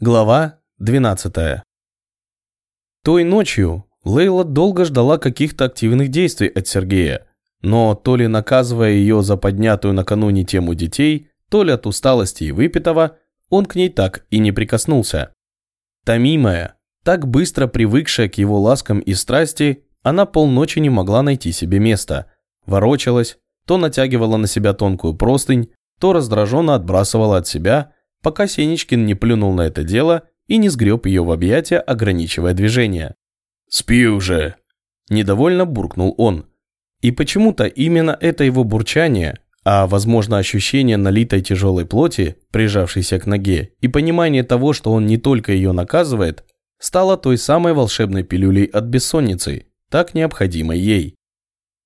Глава 12. Той ночью Лейла долго ждала каких-то активных действий от Сергея, но то ли наказывая ее за поднятую накануне тему детей, то ли от усталости и выпитого, он к ней так и не прикоснулся. Томимая, так быстро привыкшая к его ласкам и страсти, она полночи не могла найти себе места. Ворочалась, то натягивала на себя тонкую простынь, то раздраженно отбрасывала от себя – пока Сенечкин не плюнул на это дело и не сгреб ее в объятия, ограничивая движение. «Спи уже!» Недовольно буркнул он. И почему-то именно это его бурчание, а, возможно, ощущение налитой тяжелой плоти, прижавшейся к ноге, и понимание того, что он не только ее наказывает, стало той самой волшебной пилюлей от бессонницы, так необходимой ей.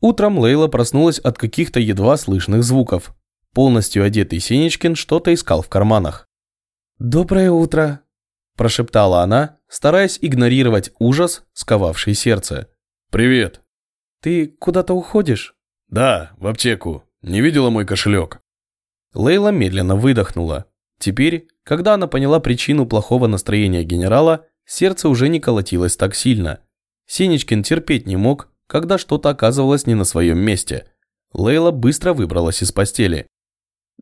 Утром Лейла проснулась от каких-то едва слышных звуков, Полностью одетый Синичкин что-то искал в карманах. «Доброе утро», – прошептала она, стараясь игнорировать ужас, сковавший сердце. «Привет». «Ты куда-то уходишь?» «Да, в аптеку. Не видела мой кошелек?» Лейла медленно выдохнула. Теперь, когда она поняла причину плохого настроения генерала, сердце уже не колотилось так сильно. Синичкин терпеть не мог, когда что-то оказывалось не на своем месте. Лейла быстро выбралась из постели.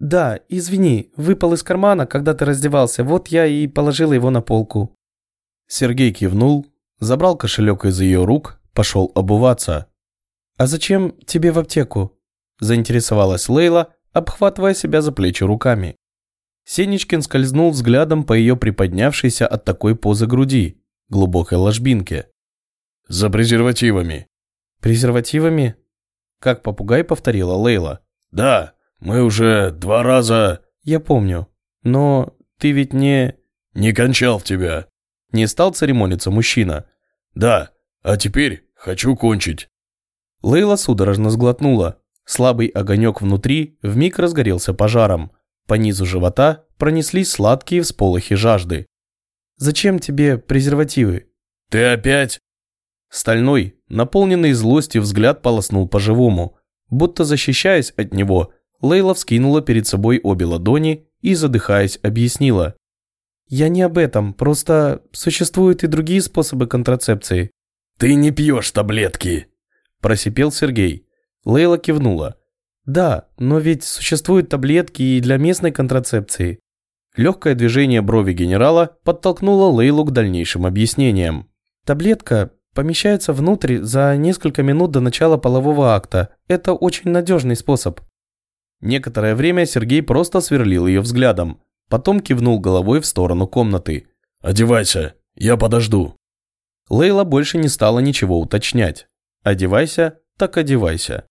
«Да, извини, выпал из кармана, когда ты раздевался, вот я и положила его на полку». Сергей кивнул, забрал кошелек из ее рук, пошел обуваться. «А зачем тебе в аптеку?» – заинтересовалась Лейла, обхватывая себя за плечи руками. Сенечкин скользнул взглядом по ее приподнявшейся от такой позы груди, глубокой ложбинке. «За презервативами». «Презервативами?» Как попугай повторила Лейла. «Да, мы уже два раза...» «Я помню. Но ты ведь не...» «Не кончал в тебя». Не стал церемониться мужчина. «Да, а теперь хочу кончить». Лейла судорожно сглотнула. Слабый огонек внутри вмиг разгорелся пожаром. По низу живота пронеслись сладкие всполохи жажды. «Зачем тебе презервативы?» «Ты опять?» Стальной, наполненный злостью взгляд полоснул по-живому. Будто защищаясь от него, Лейла вскинула перед собой обе ладони и, задыхаясь, объяснила. «Я не об этом, просто существуют и другие способы контрацепции». «Ты не пьешь таблетки!» – просипел Сергей. Лейла кивнула. «Да, но ведь существуют таблетки и для местной контрацепции». Легкое движение брови генерала подтолкнуло Лейлу к дальнейшим объяснениям. «Таблетка помещается внутрь за несколько минут до начала полового акта. Это очень надежный способ». Некоторое время Сергей просто сверлил ее взглядом, потом кивнул головой в сторону комнаты. «Одевайся, я подожду». Лейла больше не стала ничего уточнять. «Одевайся, так одевайся».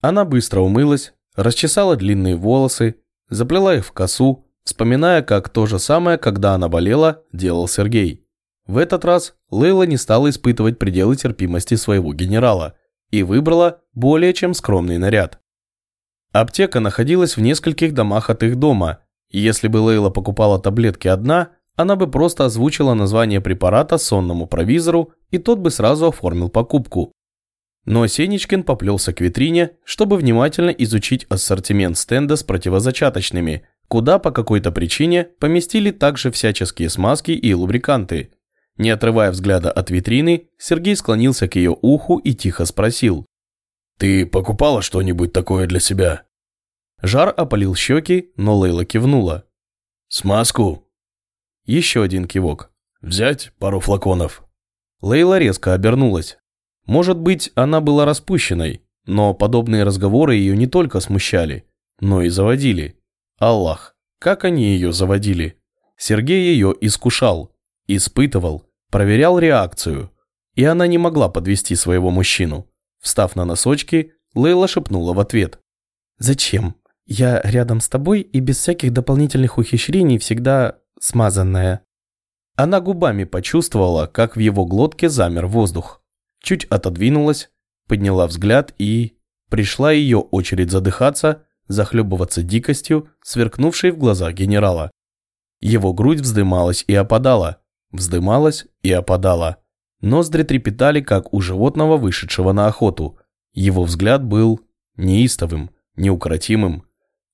Она быстро умылась, расчесала длинные волосы, заплела их в косу, вспоминая, как то же самое, когда она болела, делал Сергей. В этот раз Лейла не стала испытывать пределы терпимости своего генерала и выбрала более чем скромный наряд. Аптека находилась в нескольких домах от их дома, если бы Лейла покупала таблетки одна, она бы просто озвучила название препарата сонному провизору, и тот бы сразу оформил покупку. Но Сенечкин поплелся к витрине, чтобы внимательно изучить ассортимент стенда с противозачаточными, куда по какой-то причине поместили также всяческие смазки и лубриканты. Не отрывая взгляда от витрины, Сергей склонился к ее уху и тихо спросил. «Ты покупала что-нибудь такое для себя?» Жар опалил щеки, но Лейла кивнула. «Смазку?» Еще один кивок. «Взять пару флаконов?» Лейла резко обернулась. Может быть, она была распущенной, но подобные разговоры ее не только смущали, но и заводили. Аллах, как они ее заводили? Сергей ее искушал, испытывал, проверял реакцию, и она не могла подвести своего мужчину. Встав на носочки, Лейла шепнула в ответ. «Зачем? Я рядом с тобой и без всяких дополнительных ухищрений всегда смазанная». Она губами почувствовала, как в его глотке замер воздух. Чуть отодвинулась, подняла взгляд и... Пришла ее очередь задыхаться, захлебываться дикостью, сверкнувшей в глазах генерала. Его грудь вздымалась и опадала, вздымалась и опадала. Ноздри трепетали, как у животного, вышедшего на охоту. Его взгляд был неистовым, неукротимым,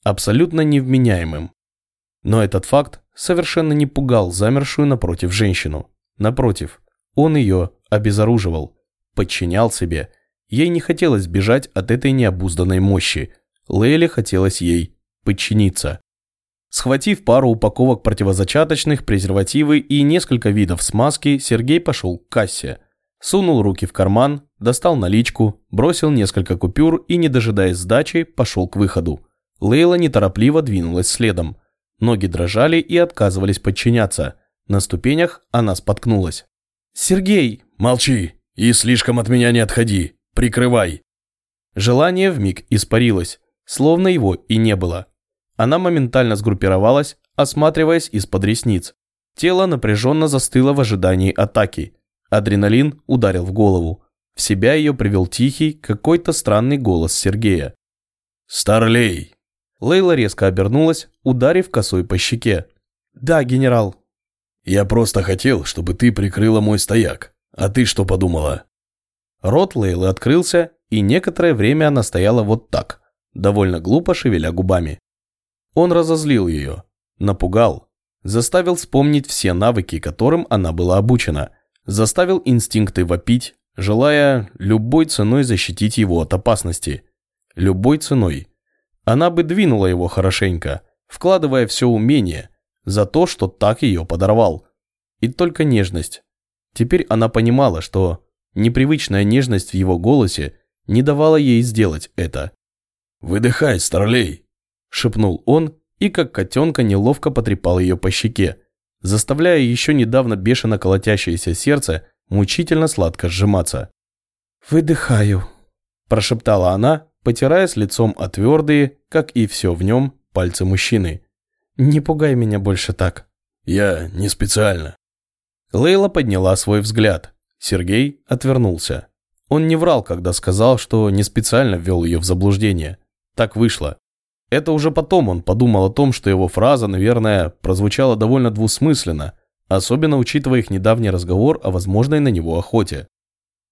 абсолютно невменяемым. Но этот факт совершенно не пугал замершую напротив женщину. Напротив, он ее обезоруживал, подчинял себе. Ей не хотелось бежать от этой необузданной мощи. Лейле хотелось ей подчиниться. Схватив пару упаковок противозачаточных, презервативы и несколько видов смазки, Сергей пошел к кассе. Сунул руки в карман, достал наличку, бросил несколько купюр и, не дожидаясь сдачи, пошел к выходу. Лейла неторопливо двинулась следом. Ноги дрожали и отказывались подчиняться. На ступенях она споткнулась. «Сергей!» «Молчи и слишком от меня не отходи. Прикрывай!» Желание вмиг испарилось, словно его и не было. Она моментально сгруппировалась, осматриваясь из-под ресниц. Тело напряженно застыло в ожидании атаки. Адреналин ударил в голову. В себя ее привел тихий, какой-то странный голос Сергея. «Старлей!» Лейла резко обернулась, ударив косой по щеке. «Да, генерал». «Я просто хотел, чтобы ты прикрыла мой стояк. А ты что подумала?» Рот Лейлы открылся, и некоторое время она стояла вот так, довольно глупо шевеля губами. Он разозлил ее, напугал, заставил вспомнить все навыки, которым она была обучена, заставил инстинкты вопить, желая любой ценой защитить его от опасности. Любой ценой. Она бы двинула его хорошенько, вкладывая все умение, за то, что так ее подорвал. И только нежность. Теперь она понимала, что непривычная нежность в его голосе не давала ей сделать это. «Выдыхай, старлей!» – шепнул он и как котенка неловко потрепал ее по щеке, заставляя еще недавно бешено колотящееся сердце мучительно сладко сжиматься. «Выдыхаю», – прошептала она, потирая с лицом о твердые, как и все в нем, пальцы мужчины. «Не пугай меня больше так». «Я не специально». Лейла подняла свой взгляд. Сергей отвернулся. Он не врал, когда сказал, что не специально ввел ее в заблуждение. Так вышло. Это уже потом он подумал о том, что его фраза, наверное, прозвучала довольно двусмысленно, особенно учитывая их недавний разговор о возможной на него охоте.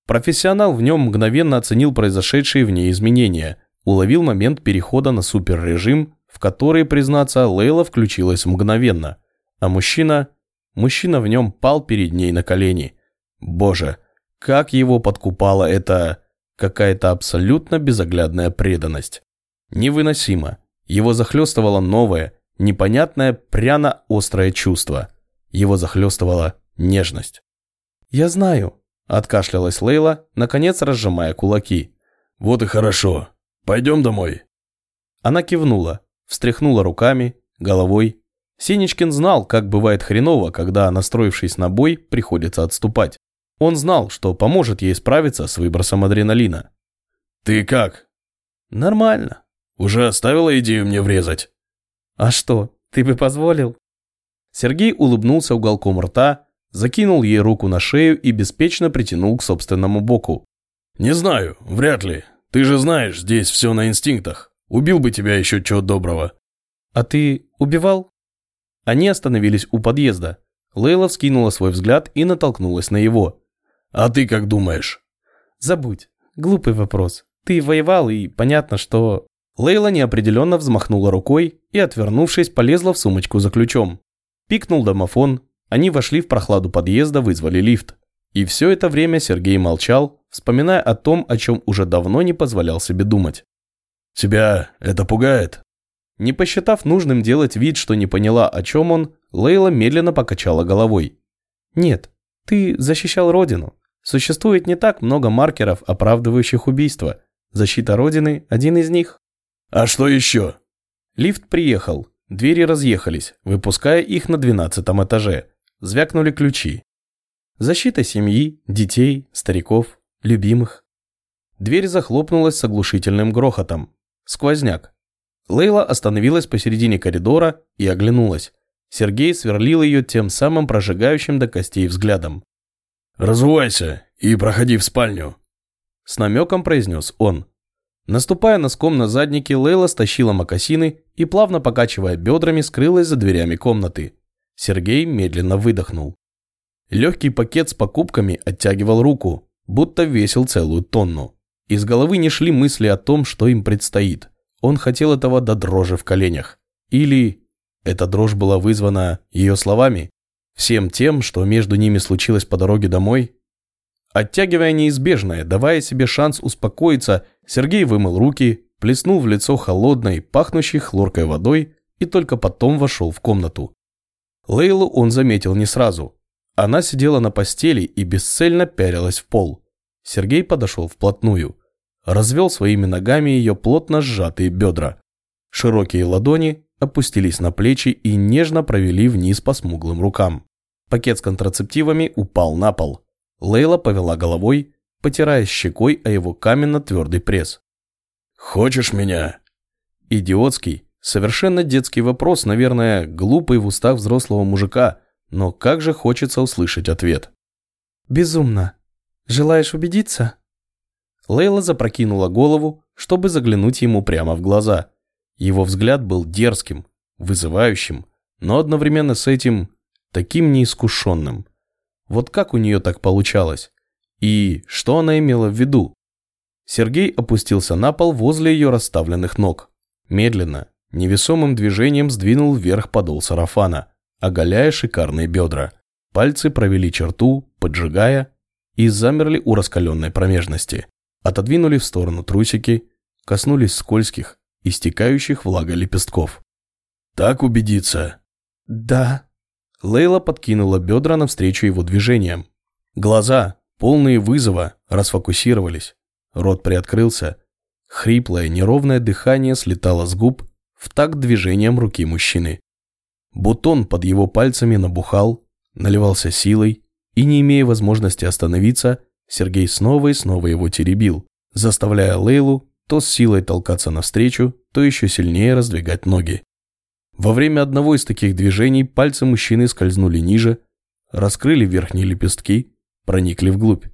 Профессионал в нем мгновенно оценил произошедшие в ней изменения, уловил момент перехода на суперрежим, в который, признаться, Лейла включилась мгновенно. А мужчина... Мужчина в нем пал перед ней на колени. Боже, как его подкупала эта... какая-то абсолютно безоглядная преданность. Невыносимо. Его захлестывало новое, непонятное, пряно-острое чувство. Его захлестывала нежность. «Я знаю», Откашлялась Лейла, наконец разжимая кулаки. «Вот и хорошо. Пойдем домой». Она кивнула, встряхнула руками, головой. Синичкин знал, как бывает хреново, когда, настроившись на бой, приходится отступать. Он знал, что поможет ей справиться с выбросом адреналина. «Ты как?» «Нормально». «Уже оставила идею мне врезать?» «А что, ты бы позволил?» Сергей улыбнулся уголком рта, закинул ей руку на шею и беспечно притянул к собственному боку. «Не знаю, вряд ли. Ты же знаешь, здесь все на инстинктах. Убил бы тебя еще чего доброго». «А ты убивал?» Они остановились у подъезда. Лейла вскинула свой взгляд и натолкнулась на его. «А ты как думаешь?» «Забудь. Глупый вопрос. Ты воевал, и понятно, что...» Лейла неопределенно взмахнула рукой и, отвернувшись, полезла в сумочку за ключом. Пикнул домофон, они вошли в прохладу подъезда, вызвали лифт. И все это время Сергей молчал, вспоминая о том, о чем уже давно не позволял себе думать. «Тебя это пугает?» Не посчитав нужным делать вид, что не поняла, о чем он, Лейла медленно покачала головой. «Нет, ты защищал Родину. Существует не так много маркеров, оправдывающих убийство. Защита Родины – один из них». «А что еще?» Лифт приехал. Двери разъехались, выпуская их на двенадцатом этаже. Звякнули ключи. Защита семьи, детей, стариков, любимых. Дверь захлопнулась с оглушительным грохотом. Сквозняк. Лейла остановилась посередине коридора и оглянулась. Сергей сверлил ее тем самым прожигающим до костей взглядом. «Разувайся и проходи в спальню», – с намеком произнес он. Наступая носком на заднике, Лейла стащила мокасины и, плавно покачивая бедрами, скрылась за дверями комнаты. Сергей медленно выдохнул. Легкий пакет с покупками оттягивал руку, будто весил целую тонну. Из головы не шли мысли о том, что им предстоит. Он хотел этого до дрожи в коленях. Или... Эта дрожь была вызвана ее словами, всем тем, что между ними случилось по дороге домой. Оттягивая неизбежное, давая себе шанс успокоиться, Сергей вымыл руки, плеснул в лицо холодной, пахнущей хлоркой водой и только потом вошел в комнату. Лейлу он заметил не сразу. Она сидела на постели и бесцельно пялилась в пол. Сергей подошел вплотную. Развел своими ногами ее плотно сжатые бедра. Широкие ладони опустились на плечи и нежно провели вниз по смуглым рукам. Пакет с контрацептивами упал на пол. Лейла повела головой, потирая щекой о его каменно-твердый пресс. «Хочешь меня?» Идиотский, совершенно детский вопрос, наверное, глупый в устах взрослого мужика, но как же хочется услышать ответ. «Безумно. Желаешь убедиться?» Лейла запрокинула голову, чтобы заглянуть ему прямо в глаза. Его взгляд был дерзким, вызывающим, но одновременно с этим таким неискушенным. Вот как у нее так получалось? И что она имела в виду? Сергей опустился на пол возле ее расставленных ног. Медленно, невесомым движением сдвинул вверх подол сарафана, оголяя шикарные бедра. Пальцы провели черту, поджигая, и замерли у раскаленной промежности. Отодвинули в сторону трусики, коснулись скользких, истекающих влагой лепестков. «Так убедиться?» «Да». Лейла подкинула бедра навстречу его движениям. Глаза, полные вызова, расфокусировались. Рот приоткрылся. Хриплое, неровное дыхание слетало с губ в такт движением руки мужчины. Бутон под его пальцами набухал, наливался силой, и, не имея возможности остановиться, Сергей снова и снова его теребил, заставляя Лейлу то с силой толкаться навстречу, то еще сильнее раздвигать ноги. Во время одного из таких движений пальцы мужчины скользнули ниже, раскрыли верхние лепестки, проникли вглубь.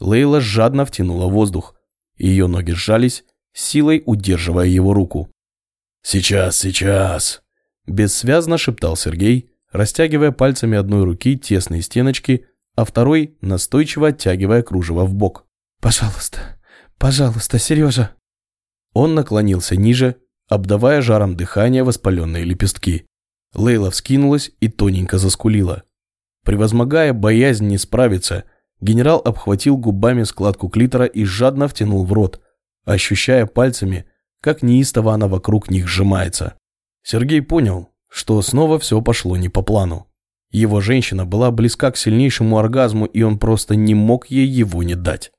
Лейла жадно втянула воздух. Ее ноги сжались, силой удерживая его руку. «Сейчас, сейчас!» Бессвязно шептал Сергей, растягивая пальцами одной руки тесные стеночки, а второй настойчиво оттягивая кружево в бок. «Пожалуйста, пожалуйста, Сережа!» Он наклонился ниже, обдавая жаром дыхания воспаленные лепестки. Лейла вскинулась и тоненько заскулила. Превозмогая боязнь не справиться, генерал обхватил губами складку клитора и жадно втянул в рот, ощущая пальцами, как неистово она вокруг них сжимается. Сергей понял, что снова все пошло не по плану. Его женщина была близка к сильнейшему оргазму, и он просто не мог ей его не дать.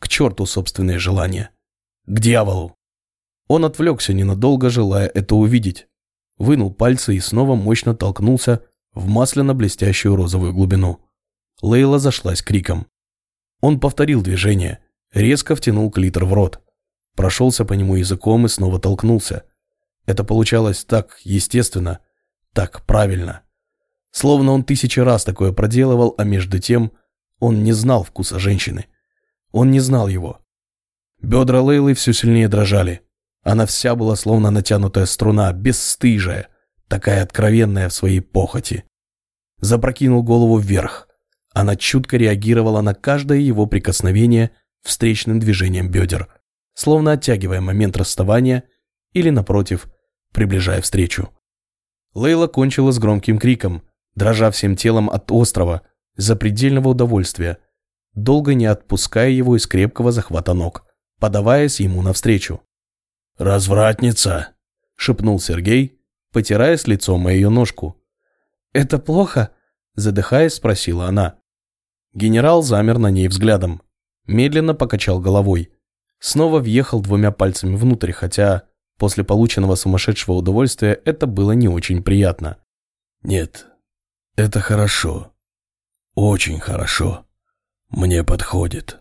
К черту собственные желания. К дьяволу. Он отвлекся ненадолго, желая это увидеть. Вынул пальцы и снова мощно толкнулся в масляно-блестящую розовую глубину. Лейла зашлась криком. Он повторил движение, резко втянул клитор в рот. Прошелся по нему языком и снова толкнулся. Это получалось так естественно, так правильно. Словно он тысячи раз такое проделывал, а между тем он не знал вкуса женщины. Он не знал его. Бедра Лейлы все сильнее дрожали. Она вся была словно натянутая струна, бесстыжая, такая откровенная в своей похоти. Запрокинул голову вверх. Она чутко реагировала на каждое его прикосновение встречным движением бедер, словно оттягивая момент расставания или, напротив, приближая встречу. Лейла кончила с громким криком, дрожа всем телом от острова, запредельного удовольствия, долго не отпуская его из крепкого захвата ног, подаваясь ему навстречу. «Развратница!» – шепнул Сергей, потирая с лицом ее ножку. «Это плохо?» – задыхаясь, спросила она. Генерал замер на ней взглядом, медленно покачал головой, снова въехал двумя пальцами внутрь, хотя после полученного сумасшедшего удовольствия это было не очень приятно. «Нет, это хорошо. Очень хорошо. Мне подходит».